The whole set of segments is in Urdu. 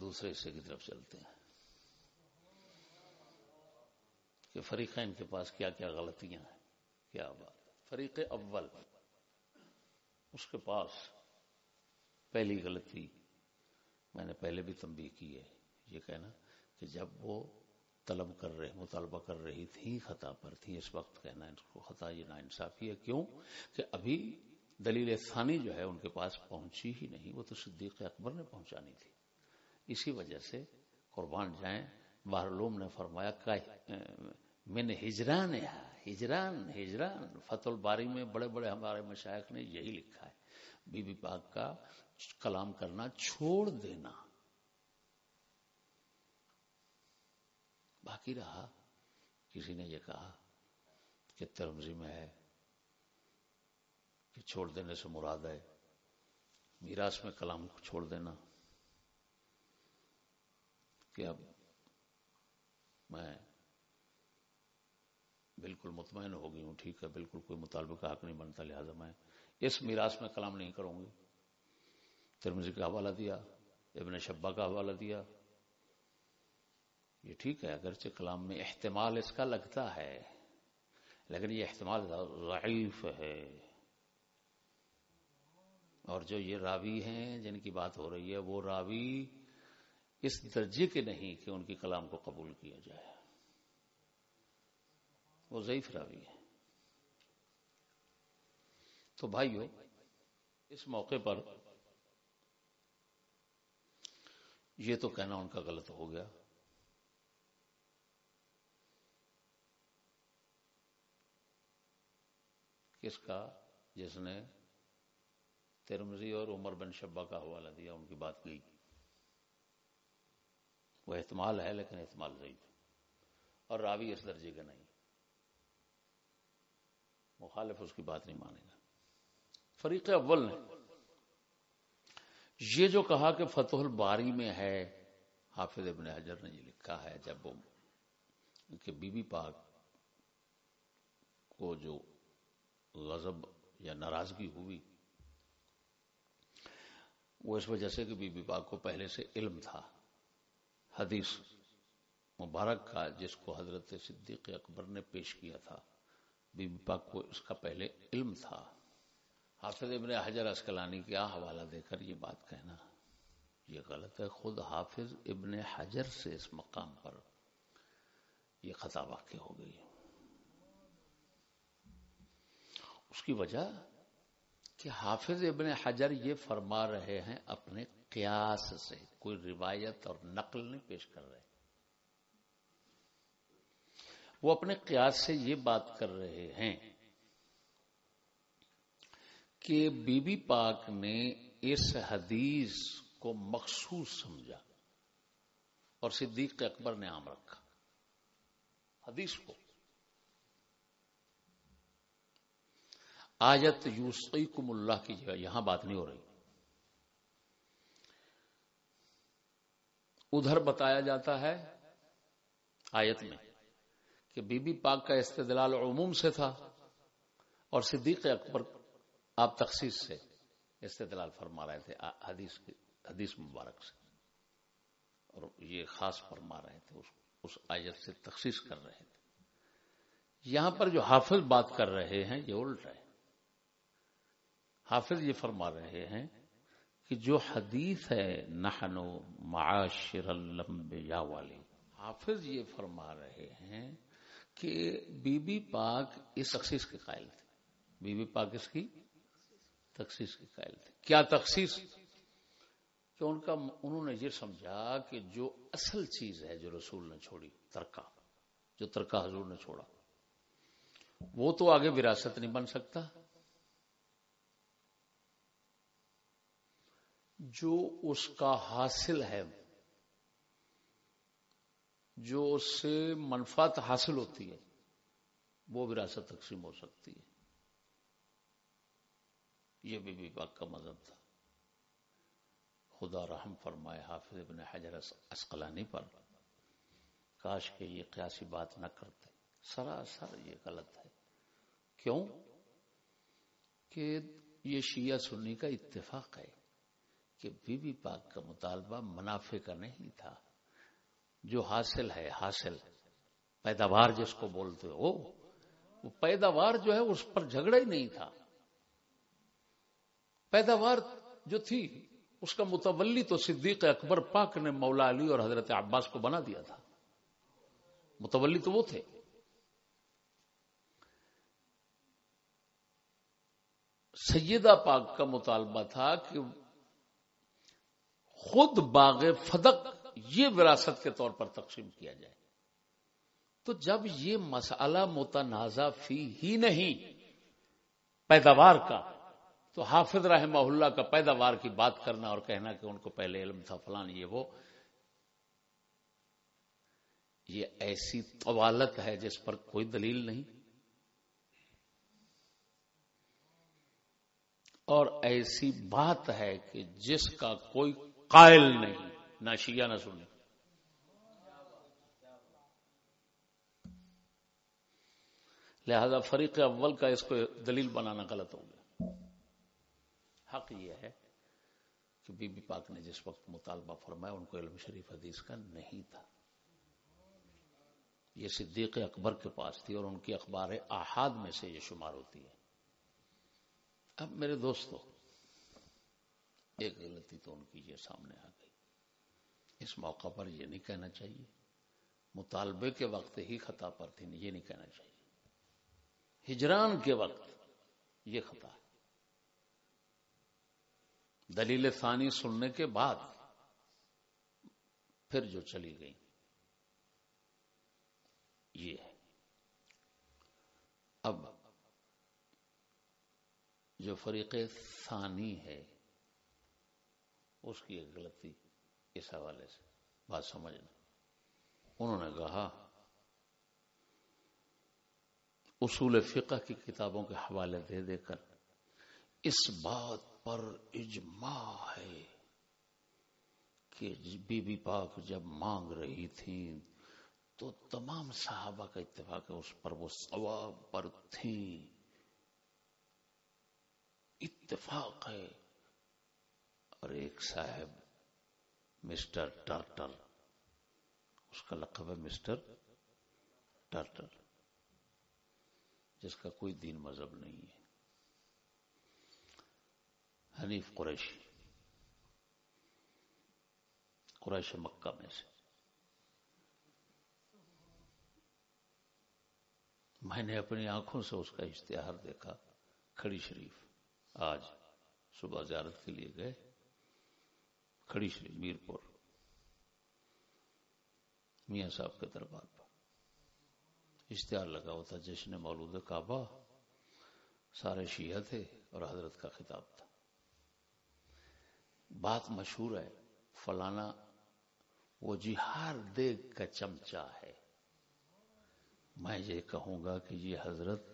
دوسرے حصے کی طرف چلتے ہیں۔ کہ فریقین کے پاس کیا کیا غلطیاں ہیں، کیا بات فریق اول، اس کے پاس پہلی غلطی میں نے پہلے بھی تنبیہ کی ہے، یہ کہنا کہ جب وہ طلب کر رہے، مطالبہ کر رہی تھی خطا پر تھی اس وقت کہنا ان کو خطا، یہ نا انصافی ہے۔ کیوں؟ کہ ابھی دلیل ثانی جو ہے ان کے پاس پہنچی ہی نہیں، وہ تو صدیق اکبر نے پہنچانی تھی۔ اسی وجہ سے قربان جائیں۔ باہرلوم نے فرمایا میں نے ہجران ہجران ہجران۔ فتح الباری میں بڑے بڑے ہمارے مشائق نے یہی لکھا ہے۔ بی بی پاک کا کلام کرنا چھوڑ دینا۔ باقی رہا، کسی نے یہ کہا کہ ترمزی میں ہے کہ چھوڑ دینے سے مراد ہے، میراث میں کلام کو چھوڑ دینا۔ کہ اب میں بالکل مطمئن ہو گئی ہوں، ٹھیک ہے، بالکل کوئی مطالبہ کا حق نہیں بنتا، لہذا میں اس میراث میں کلام نہیں کروں گی۔ ترمزی کا حوالہ دیا، ابن شبا کا حوالہ دیا۔ یہ ٹھیک ہے، اگرچہ کلام میں احتمال اس کا لگتا ہے، لیکن یہ احتمال ضعیف ہے۔ اور جو یہ راوی ہیں، جن کی بات ہو رہی ہے، وہ راوی اس درجے کے نہیں کہ ان کی کلام کو قبول کیا جائے۔ وہ ضعیف راوی ہے تو بھائیو، اس موقع پر یہ تو کہنا ان کا غلط ہو گیا۔ کس کا؟ جس نے ترمزی اور عمر بن شبا کا حوالہ دیا، ان کی بات گئی وہ احتمال ہے لیکن احتمال ضعیف اور راوی اس درجے کا نہیں۔ مخالف اس کی بات نہیں مانے گا۔ فریق اول نے یہ جو کہا کہ فتح الباری میں ہے، حافظ ابن حجر نے یہ لکھا ہے جب وہ کہ بی بی پاک کو جو غضب یا ناراضگی ہوئی، وہ اس وجہ سے کہ بی بی پاک کو پہلے سے علم تھا۔ حدیث مبارک کا جس کو حضرت صدیق اکبر نے پیش کیا تھا۔ بی بی پاک کو اس کا پہلے علم تھا۔ حافظ ابن حجر اسکلانی کیا حوالہ دے کر یہ بات کہنا، یہ غلط ہے۔ خود حافظ ابن حجر سے اس مقام پر یہ خطا واقع ہو گئی۔ اس کی وجہ کہ حافظ ابن حجر یہ فرما رہے ہیں اپنے قیاس سے کوئی روایت اور نقل نہیں پیش کر رہے۔ وہ اپنے قیاس سے یہ بات کر رہے ہیں کہ بی بی پاک نے اس حدیث کو مخصوص سمجھا اور صدیق اکبر نے عام رکھا۔ حدیث کو۔ آیت یوسعیکم اللہ کی جگہ یہاں بات نہیں ہو رہی۔ ادھر بتایا جاتا ہے آیت میں کہ بی بی پاک کا استدلال عموم سے تھا اور صدیق اکبر آپ تخصیص سے استدلال فرما رہے تھے حدیث حدیث مبارک سے۔ اور یہ خاص فرما رہے تھے، اس اس آیت سے تخصیص کر رہے تھے۔ یہاں پر جو حافظ بات کر رہے ہیں، یہ الٹ ہے۔ حافظ یہ فرما رہے ہیں کہ جو حدیث ہے، نحنو معاشر یا والی۔ حافظ یہ فرما رہے ہیں کہ بی بی پاک اس تخصیص کے قائل تھے۔ بی بی پاک اس کی تخصیص کے قائل تھے۔ کیا تخصیص؟ کہ ان کا، انہوں نے یہ سمجھا کہ جو اصل چیز ہے جو رسول نے چھوڑی ترکا جو ترکا حضور نے چھوڑا، وہ تو آگے وراثت نہیں بن سکتا۔ جو اس کا حاصل ہے، جو اس سے منفات حاصل ہوتی ہے، وہ وراثت تقسیم ہو سکتی ہے۔ یہ بی بی پاک کا مذہب تھا۔ خدا رحم فرمائے، حافظ ابن حجر اسقلانی پر، کاش کے یہ قیاسی بات نہ کرتے۔ سراسر یہ غلط ہے۔ کیوں؟ کہ یہ شیعہ سنی کا اتفاق ہے۔ کہ بی بی پاک کا مطالبہ منافع کا نہیں تھا۔ جو حاصل ہے، حاصل۔ پیداوار جس کو بولتے ہو، وہ پیداوار جو ہے، اس پر جھگڑا ہی نہیں تھا۔ پیداوار جو تھی، اس کا متولی تو صدیق اکبر پاک نے مولا علی اور حضرت عباس کو بنا دیا تھا۔ متولی تو وہ تھے۔ سیدہ پاک کا مطالبہ تھا کہ خود باغ فدق یہ وراثت کے طور پر تقسیم کیا جائے تو جب یہ مسئلہ متنازع فی ہی نہیں پیداوار کا، تو حافظ رحمہ اللہ کا پیداوار کی بات کرنا اور کہنا کہ ان کو پہلے علم تھا، فلان یہ وہ، یہ ایسی طوالت ہے جس پر کوئی دلیل نہیں۔ اور ایسی بات ہے کہ جس کا کوئی قائل نہیں، نہ شیعہ نہ سنی۔ لہذا فریق اول کا اس کو دلیل بنانا غلط ہو گیا۔ حق یہ ہے کہ بی بی پاک نے جس وقت مطالبہ فرمایا، ان کو علم شریف حدیث کا نہیں تھا۔ یہ صدیق اکبر کے پاس تھی اور ان کی اخبار احاد میں سے یہ شمار ہوتی ہے۔ اب میرے دوستو ایک غلطی تو ان کی یہ سامنے آ گئی۔ اس موقع پر یہ نہیں کہنا چاہیے۔ مطالبے کے وقت ہی خطا پر تھی، یہ نہیں کہنا چاہیے۔ ہجران کے وقت یہ خطا ہے۔ دلیل ثانی سننے کے بعد پھر جو چلی گئی، یہ ہے۔ اب جو فریق ثانی ہے اس کی ایک غلطی اس حوالے سے۔ بات سمجھنا۔ انہوں نے کہا، اصول فقہ کی کتابوں کے حوالے دے دے کر اس بات پر اجماع ہے کہ بی بی پاک جب مانگ رہی تھی تو تمام صحابہ کا اتفاق ہے، اس پر وہ ثواب پر تھی اتفاق ہے۔ اور ایک صاحب مسٹر ٹرٹل اس کا لقب ہے مسٹر ٹرٹل جس کا کوئی دین مذہب نہیں ہے۔ حنیف قریشی قریش مکہ میں سے۔ میں نے اپنی آنکھوں سے اس کا اشتہار دیکھا، کھڑی شریف، آج صبح زیارت کے لیے گئے۔ کھڑی شریف میر پور میاں صاحب کے دربار پر۔ اشتہار لگا ہوا تھا، جشن مولود کعبہ۔ سارے شیعہ تھے اور حضرت کا خطاب تھا۔ بات مشہور ہے، فلانا وہ جی جہار دیگ کا چمچا ہے۔ میں یہ کہوں گا کہ یہ حضرت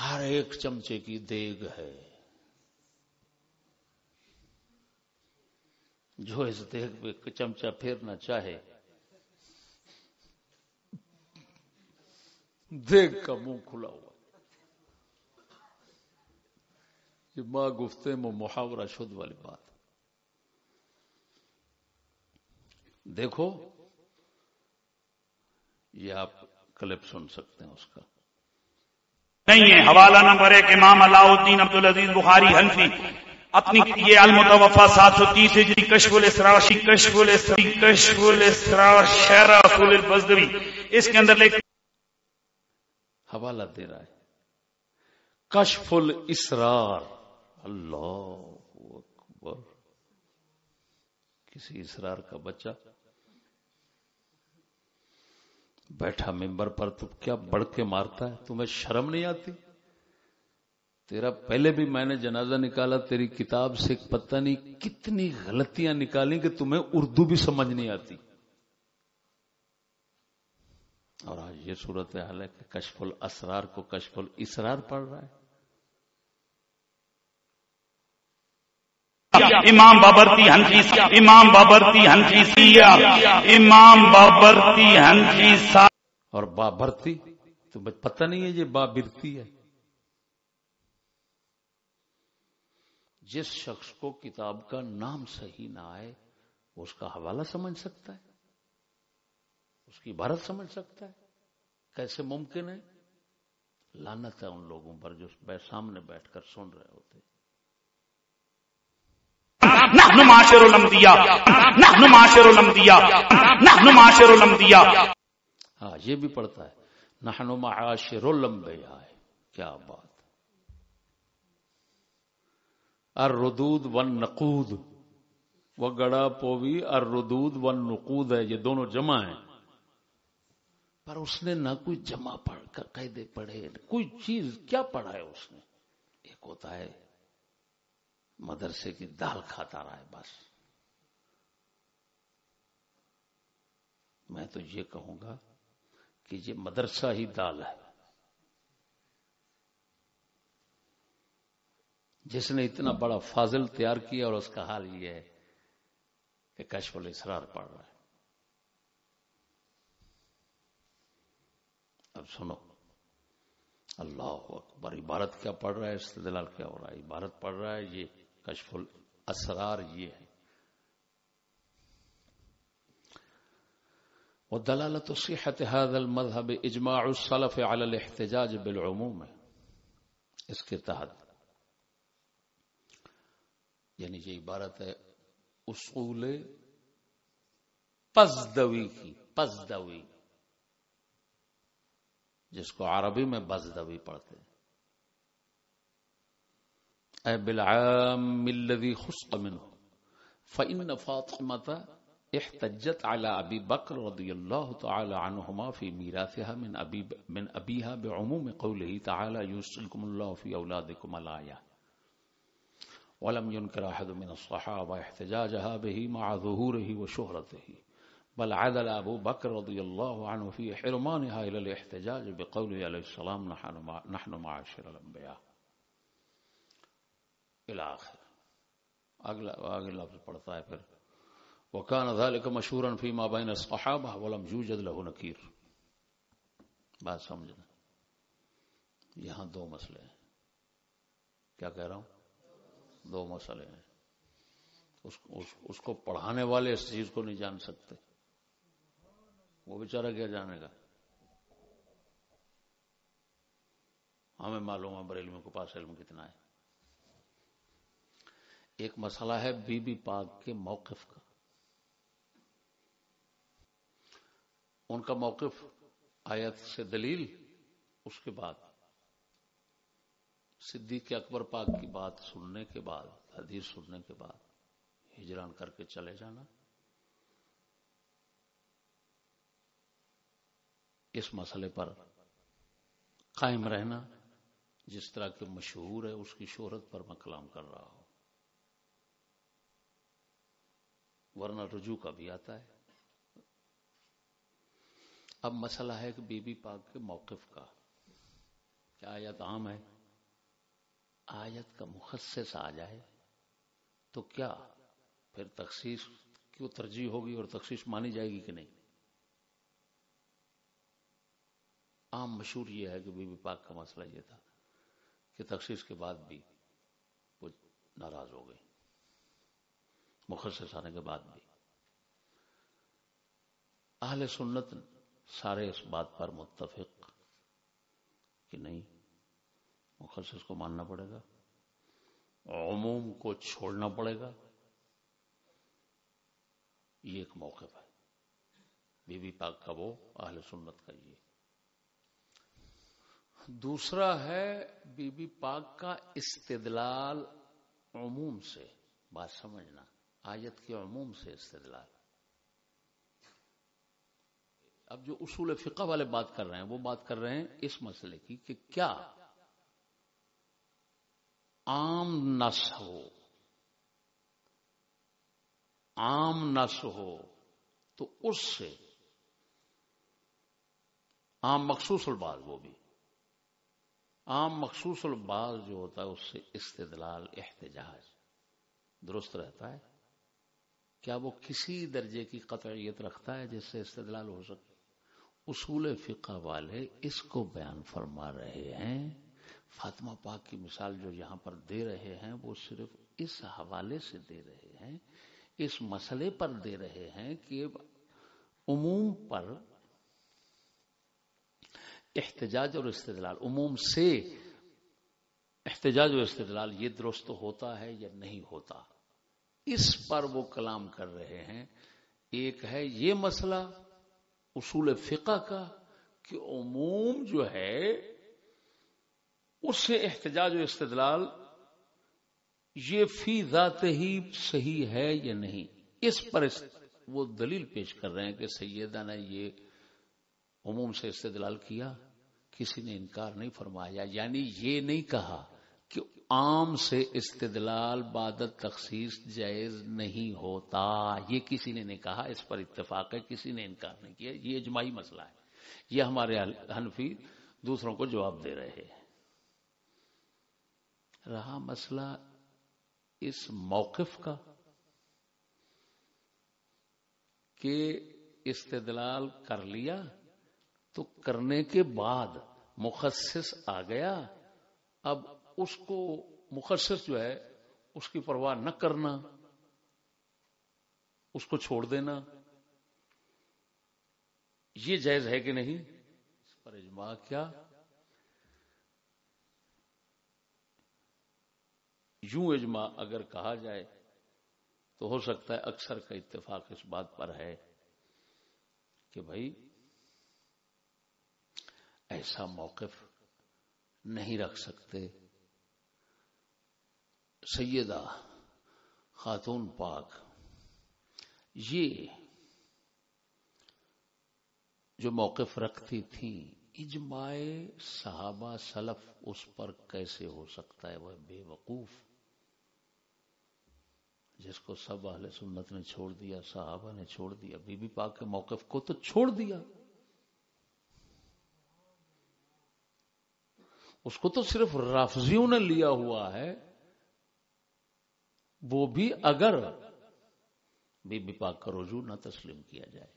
ہر ایک چمچے کی دیگ ہے۔ جو اس دیگ پہ چمچا پھیرنا چاہے۔ دیگ کا منہ کھلا ہوا۔ یہ ماں گفتے میں محاورہ شد والی بات۔ دیکھو، یہ آپ کلپ سن سکتے ہیں اس کا۔ نہیں ہے۔ حوالہ نمبر ایک امام علاؤ الدین عبد العزیز بخاری حنفی۔ اپنی یہ المتوفا سات سو تیس ہجری کشف الاسرار کشف الاسرار کشف الاسرار شہر رسول البزدوی۔ اس کے اندر لکھ حوالہ دے رہا ہے۔ کشف الاسرار۔ اللہ اکبر۔ کسی اسرار کا بچہ بیٹھا ممبر پر تو کیا بڑھ کے مارتا ہے؟ تمہیں شرم نہیں آتی؟ تیرا پہلے بھی میں نے جنازہ نکالا تیری کتاب سے پتہ نہیں کتنی غلطیاں نکالی کہ تمہیں اردو بھی سمجھ نہیں آتی۔ اور آج یہ صورت حال ہے کہ کشف الاسرار کو کشف الاسرار پڑھ رہا ہے۔ امام بابرتی ہنفی امام بابرتی ہنفی امام بابرتی ہنفی اور بابرتی تو پتہ نہیں ہے یہ بابرتی ہے۔ جس شخص کو کتاب کا نام صحیح نہ آئے وہ اس کا حوالہ سمجھ سکتا ہے اس کی عبارت سمجھ سکتا ہے۔ کیسے ممکن ہے؟ لانت ہے ان لوگوں پر جو سامنے بیٹھ کر سن رہے ہوتے۔ ہاں یہ بھی پڑھتا ہے۔ نحن معاشر الانبیاء کیا بات۔ الردود والنقود۔ وہ گڑا پووی الردود والنقود ہے، یہ دونوں جمع ہیں۔ پر اس نے نہ کوئی جمع پڑھ کر قیدے پڑھے، کوئی چیز کیا پڑھا ہے اس نے؟ ایک ہوتا ہے، مدرسے کی دال کھاتا رہا ہے، بس۔ میں تو یہ کہوں گا کہ یہ مدرسہ ہی دال ہے۔ جس نے اتنا بڑا فاضل تیار کیا اور اس کا حال یہ ہے کہ کشف الاسرار پڑھ رہا ہے۔ اب سنو۔ اللہ اکبر، عبارت کیا پڑھ رہا ہے؟ استدلال کیا ہو رہا ہے؟ عبارت پڑھ رہا ہے، یہ کشف الاسرار یہ ہے۔ ودلالة صحة هذا المذهب اجماع السلف على الاحتجاج بالعموم۔ اس کے تحت یعنی یہ عبارت ہے اصول پزدوی کی، پزدوی۔ جس کو عربی میں بزدوی پڑھتے اے بالعام الذي خص منه فإن فاطمة احتجت على ابي بكر رضي الله تعالى عنهما في ميراثها من ابي من ابيها بعموم قوله تعالى يوصيكم الله في اولادكم الايه ولم ينكر احد من الصحابه احتجاجها به مع ظهوره وشهرته. بل عدل ابو بكر رضي الله عنه في حرمانها الى الاحتجاج بقوله عليه السلام، نحن معاشر الانبياء الى اخر اگلا اگلا لفظ پڑھتا ہے پھر. وکان ذلك مشهورا فيما بين الصحابه ولم يوجد له نكير. بات سمجھنا. یہاں دو مسئلے ہیں. کیا کہہ رہا ہوں؟ دو مسئلے ہیں۔ اس, اس, اس کو پڑھانے والے اس چیز کو نہیں جان سکتے۔ وہ بیچارہ کیا جانے گا؟ ہمیں معلوم ہے بریلویوں کے پاس علم کتنا ہے۔ ایک مسئلہ ہے بی بی پاک کے موقف کا۔ ان کا موقف آیت سے دلیل اس کے بعد۔ صدیق اکبر پاک کی بات سننے کے بعد، حدیث سننے کے بعد ہجران کر کے چلے جانا۔ اس مسئلے پر قائم رہنا، جس طرح کے مشہور ہے، اس کی شہرت پر میں کلام کر رہا ہوں۔ ورنہ رجوع کا بھی آتا ہے۔ اب مسئلہ ہے کہ بی بی پاک کے موقف کا۔ کیا آیت عام ہے؟ آیت کا مخصص آ جائے تو کیا پھر تخصیص کیوں ترجیح ہوگی اور تخصیص مانی جائے گی کہ نہیں؟ عام مشہور یہ ہے کہ بی بی پاک کا مسئلہ یہ تھا کہ تخصیص کے بعد بھی وہ ناراض ہو گئی مخصص آنے کے بعد بھی۔ اہل سنت سارے اس بات پر متفق کہ نہیں مخصص کو ماننا پڑے گا عموم کو چھوڑنا پڑے گا یہ ایک موقف ہے بی بی پاک کا وہ اہل سنت کا یہ دوسرا ہے بی بی پاک کا استدلال عموم سے بات سمجھنا آیت کے عموم سے استدلال اب جو اصول فقہ والے بات کر رہے ہیں وہ بات کر رہے ہیں اس مسئلے کی کہ کیا عام نس ہو۔ عام نس ہو تو اس سے عام مخصوص الباز وہ بھی۔ عام مخصوص الباز جو ہوتا ہے اس سے استدلال، احتجاج درست رہتا ہے۔ کیا وہ کسی درجے کی قطعیت رکھتا ہے جس سے استدلال ہو سکے؟ اصول فقہ والے اس کو بیان فرما رہے ہیں۔ فاطمہ پاک کی مثال جو یہاں پر دے رہے ہیں، وہ صرف اس حوالے سے دے رہے ہیں، اس مسئلے پر دے رہے ہیں کہ عموم پر احتجاج اور استدلال، عموم سے احتجاج اور استدلال یہ درست ہوتا ہے یا نہیں ہوتا، اس پر وہ کلام کر رہے ہیں۔ ایک ہے یہ مسئلہ اصول فقہ کا کہ عموم جو ہے اس سے احتجاج و استدلال یہ فی ذات ہی صحیح ہے یا نہیں؟ اس پر وہ دلیل پیش کر رہے ہیں کہ سیدہ نے یہ عموم سے استدلال کیا، کسی نے انکار نہیں فرمایا یعنی یہ نہیں کہا کہ عام سے استدلال بادت تخصیص جائز نہیں ہوتا۔ یہ کسی نے نہیں کہا، اس پر اتفاق ہے، کسی نے انکار نہیں کیا۔ یہ اجماعی مسئلہ ہے۔ یہ ہمارے حنفی دوسروں کو جواب دے رہے ہیں۔ رہا مسئلہ اس موقف کا کہ استدلال کر لیا تو کرنے کے بعد مخصص آ گیا، اب اس کو مخصص جو ہے اس کی پرواہ نہ کرنا، اس کو چھوڑ دینا۔ یہ جائز ہے کہ نہیں؟ اس پر اجماع کیا؟ یوں اجماع اگر کہا جائے تو ہو سکتا ہے اکثر کا اتفاق اس بات پر ہے کہ بھائی ایسا موقف نہیں رکھ سکتے۔ سیدہ خاتون پاک، یہ جو موقف رکھتی تھیں اجماع صحابہ سلف اس پر کیسے ہو سکتا ہے؟ وہ بے وقوف۔ جس کو سب اہل سنت نے چھوڑ دیا، صحابہ نے چھوڑ دیا، بی بی پاک کے موقف کو تو چھوڑ دیا۔ اس کو تو صرف رافضیوں نے لیا ہوا ہے۔ وہ بھی اگر بی بی پاک کا رجوع نہ تسلیم کیا جائے۔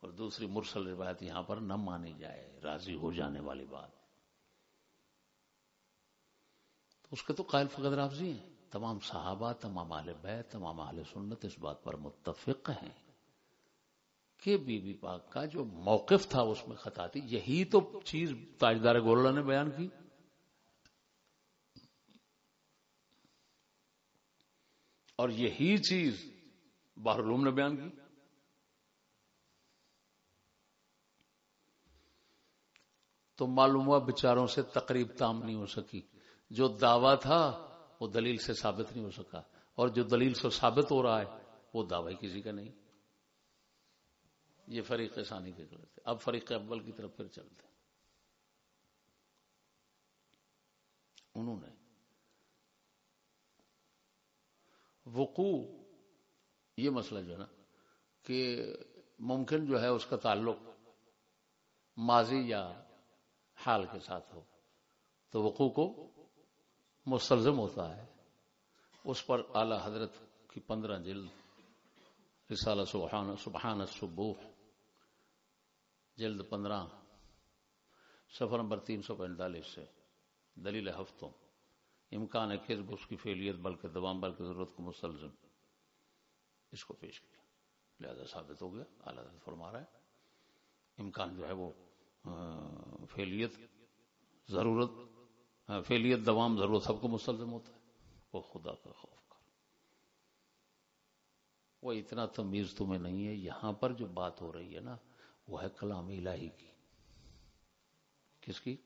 اور دوسری مرسل روایت یہاں پر نہ مانی جائے، راضی ہو جانے والی بات۔ تو اس کے تو قائل فقد رافضی ہیں۔ تمام صحابہ، تمام اہل بیت، تمام اہل سنت اس بات پر متفق ہیں کہ بی بی پاک کا جو موقف تھا اس میں خطا تھی، یہی تو چیز تاجدار گولڈا نے بیان کی۔ اور یہی چیز باہر نے بیان کی۔ تو معلوم ہوا بچاروں سے تقریب تام نہیں ہو سکی۔ جو دعویٰ تھا وہ دلیل سے ثابت نہیں ہو سکا اور جو دلیل سے ثابت ہو رہا ہے، وہ دعوی کسی کا نہیں۔ یہ فریق ثانی کے غلط اب فریق اول کی طرف پھر چلتے انہوں نے وقوع، یہ مسئلہ جو ہے نا، کہ ممکن جو ہے اس کا تعلق ماضی یا حال کے ساتھ ہو۔ تو وقوع کو مستلزم ہوتا ہے، اس پر اعلی حضرت کی پندرہ جلد رسالہ سبحان سبحان الصبوح جلد پندرہ سفر نمبر تین سو پینتالیس سے دلیل ہفتوں، امکان ہے کسب اس کی فیلیت بلکہ دوام بلکہ ضرورت کو مستلزم اس کو پیش کیا۔ لہذا ثابت ہو گیا، اعلیٰ حضرت فرما رہا ہے امکان جو ہے وہ فیلیت، ضرورت ہاں، فیلیت دوام ضرورت سب کو مستلزم ہوتا ہے۔ وہ خدا کا خوف کر۔ وہ اتنا تمیز تمہیں نہیں ہے، یہاں پر جو بات ہو رہی ہے نا، وہ ہے کلام الہی کی۔ کس کی؟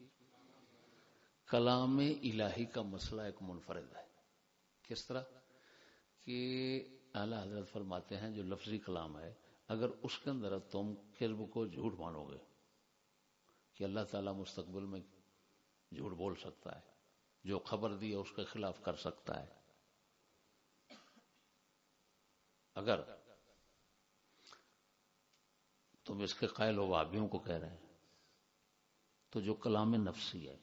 کلام الہی کا مسئلہ ایک منفرد ہے۔ کس طرح؟ کہ اعلی حضرت فرماتے ہیں، جو لفظی کلام ہے، اگر اس کے اندر تم کسب کو جھوٹ مانو گے، کہ اللہ تعالیٰ مستقبل میں جھوٹ بول سکتا ہے، جو خبر دی ہے اس کے خلاف کر سکتا ہے۔ اگر تم اس کے قائل و وابیوں کو کہہ رہے ہیں، تو جو کلام نفسی ہے،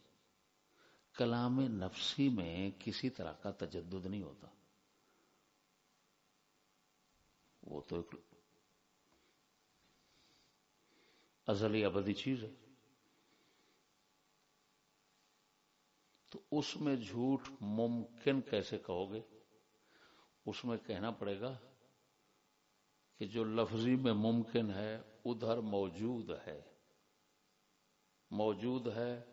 کلام نفسی میں کسی طرح کا تجدد نہیں ہوتا۔ وہ تو ایک ازلی ابدی چیز ہے۔ اس میں جھوٹ ممکن کیسے کہو گے؟ اس میں کہنا پڑے گا کہ جو لفظی میں ممکن ہے، ادھر موجود ہے۔ موجود ہے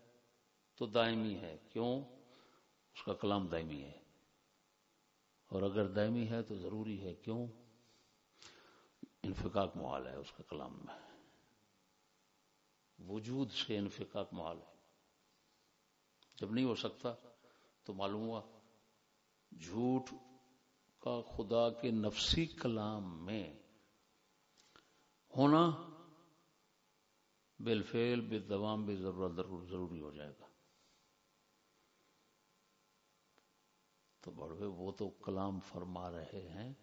تو دائمی ہے۔ کیوں؟ اس کا کلام دائمی ہے۔ اور اگر دائمی ہے تو ضروری ہے۔ کیوں؟ انفقاق محال ہے اس کا کلام میں۔ وجود سے انفقاق محال ہے۔ جب نہیں ہو سکتا تو معلوم ہوا جھوٹ کا خدا کے نفسی کلام میں ہونا بالفعل بے دوام بھی ضرورت ضروری ہو جائے گا۔ تو بڑھوے، وہ تو کلام فرما رہے ہیں۔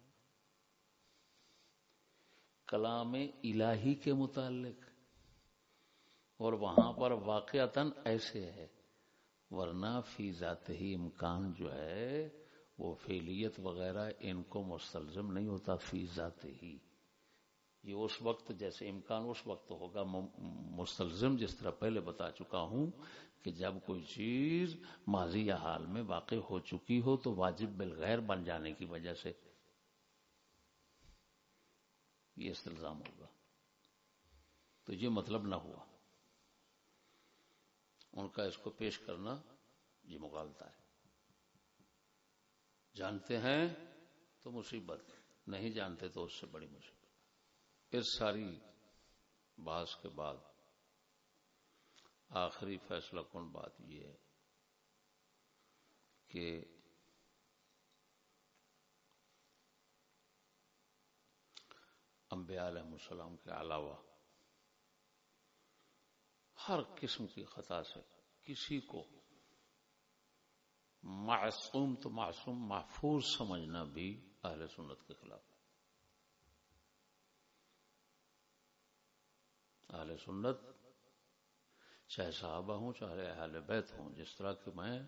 کلام الہی کے متعلق۔ اور وہاں پر واقعتاً ایسے ہے۔ ورنہ فی ذات ہی امکان جو ہے، وہ فیلیت وغیرہ ان کو مستلزم نہیں ہوتا فی ذات ہی۔ یہ اس وقت جیسے امکان اس وقت ہوگا مستلزم جس طرح پہلے بتا چکا ہوں کہ جب کوئی چیز ماضی یا حال میں واقع ہو چکی ہو تو واجب بالغیر بن جانے کی وجہ سے یہ استلزام ہوگا۔ تو یہ مطلب نہ ہوا۔ ان کا اس کو پیش کرنا یہ مغالتا ہے۔ جانتے ہیں تو مصیبت، نہیں جانتے تو اس سے بڑی مصیبت۔ اس ساری بحث کے بعد آخری فیصلہ کن بات یہ ہے کہ انبیاء علیہ السلام کے علاوہ ہر قسم کی خطا سے کسی کو معصوم تو معصوم، محفوظ سمجھنا بھی اہل سنت کے خلاف اہل سنت چاہے صحابہ ہوں، چاہے اہل بیت ہوں، جس طرح کہ میں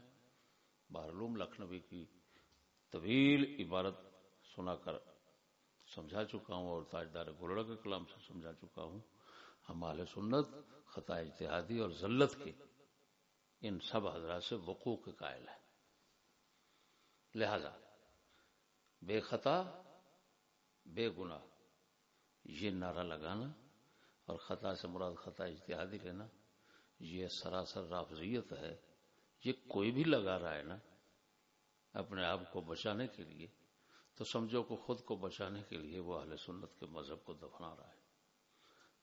بارلوم لکھنوی کی طویل عبارت سنا کر سمجھا چکا ہوں اور تاجدار گولڑا کے کلام سے سمجھا چکا ہوں۔ ہم اہل سنت، خطا اتحادی اور ذلت کے ان سب حضرات سے وقوع کے قائل ہیں۔ لہذا، بے خطا، بے گنا یہ نعرہ لگانا اور خطا سے مراد خطا اتحادی لینا، یہ سراسر رافضیت ہے۔ یہ کوئی بھی لگا رہا ہے نا، اپنے آپ کو بچانے کے لیے، تو سمجھو کہ خود کو بچانے کے لیے وہ اہل سنت کے مذہب کو دفنا رہا ہے۔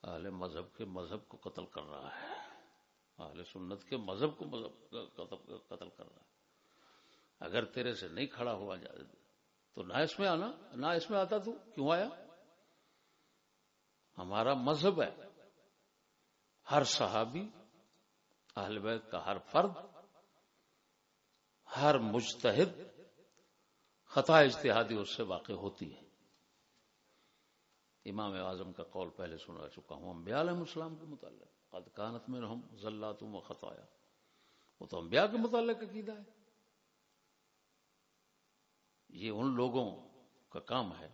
اہل مذہب کے مذہب کو قتل کر رہا ہے۔ اہل سنت کے مذہب کو مذہب قتل کر رہا ہے۔ اگر تیرے سے نہیں کھڑا ہوا جائے تو نہ اس میں آنا نہ اس میں آتا تو کیوں آیا؟ ہمارا مذہب ہے۔ ہر صحابی، اہل بیت کا ہر فرد، ہر مجتہد خطا اجتہادی اس سے واقع ہوتی ہے۔ امام اعظم کا قول پہلے سنا چکا ہوں، انبیاء علیہ السلام کے متعلق۔ قد کانت میں رحم ذلاتم و خطایا۔ وہ تو انبیاء کے متعلق عقیدہ ہے۔ یہ ان لوگوں کا کام ہے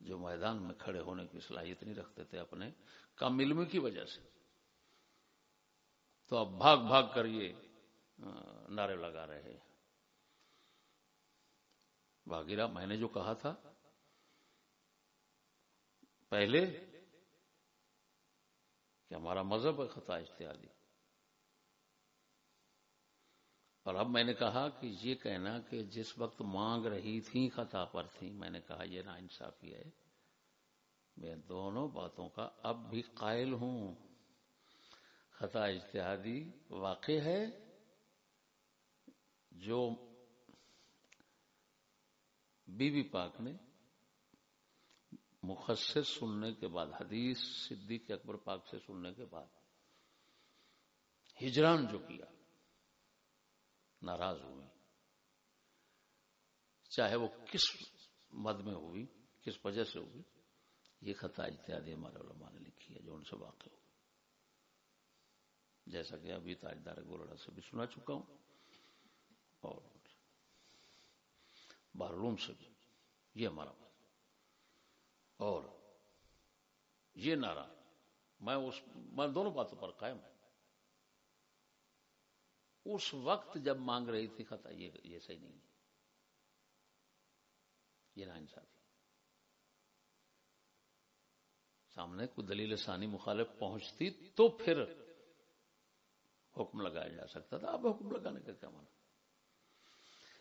جو میدان میں کھڑے ہونے کی صلاحیت نہیں رکھتے تھے اپنے کام علم کی وجہ سے۔ تو اب بھاگ بھاگ کر یہ نعرے لگا رہے ہیں۔ باغیرہ میں نے جو کہا تھا پہلے کہ ہمارا مذہب ہے خطا اشتہادی۔ اور اب میں نے کہا کہ یہ کہنا کہ جس وقت مانگ رہی تھی خطا پر تھی میں نے کہا یہ نا انصافی ہے۔ میں دونوں باتوں کا اب بھی قائل ہوں۔ خطا اجتہادی واقع ہے جو بی بی پاک نے مخصص سننے کے بعد، حدیث صدیق اکبر پاک سے سننے کے بعد، ہجران جو کیا، ناراض ہوئی چاہے وہ کس مد میں ہوئی، کس وجہ سے ہوئی، یہ خطا اتحادی ہمارے علماء نے لکھی ہے جو ان سے واقع ہو۔ جیسا کہ ابھی تاجدار گولڑا سے بھی سنا چکا ہوں۔ اور بارلوم سے بھی۔ یہ ہمارا اور یہ نعرہ میں اس میں دونوں باتوں پر قائم ہوں اس وقت جب مانگ رہی تھی خطا، یہ یہ صحیح نہیں ہے۔ یہ نا انصافی۔ سامنے کوئی دلیل ثانی مخالف پہنچتی تو پھر حکم لگایا جا سکتا تھا۔ اب حکم لگانے کا کیا مانا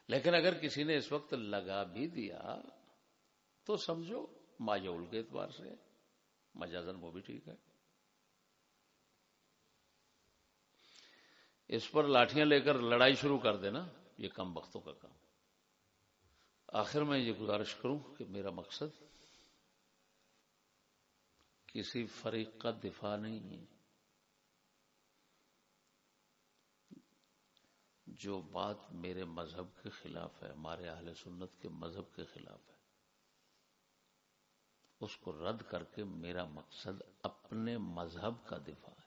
لیکن اگر کسی نے اس وقت لگا بھی دیا تو سمجھو ماجول کے اعتبار سے مجازن وہ بھی ٹھیک ہے۔ اس پر لاٹیاں لے کر لڑائی شروع کر دینا، یہ کم وقتوں کا کام۔ آخر میں یہ گزارش کروں کہ میرا مقصد کسی فریق کا دفاع نہیں ہے۔ جو بات میرے مذہب کے خلاف ہے، ہمارے اہل سنت کے مذہب کے خلاف ہے۔ اس کو رد کر کے میرا مقصد اپنے مذہب کا دفاع ہے۔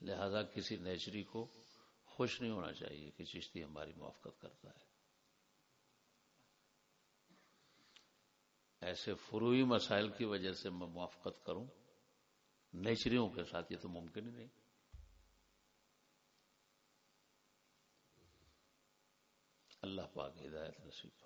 لہذا کسی نیچری کو خوش نہیں ہونا چاہیے کہ چشتی ہماری موافقت کرتا ہے۔ ایسے فروئی مسائل کی وجہ سے میں موافقت کروں۔ نیچریوں کے ساتھ یہ تو ممکن ہی نہیں۔ اللہ پاک ہدایت نصیب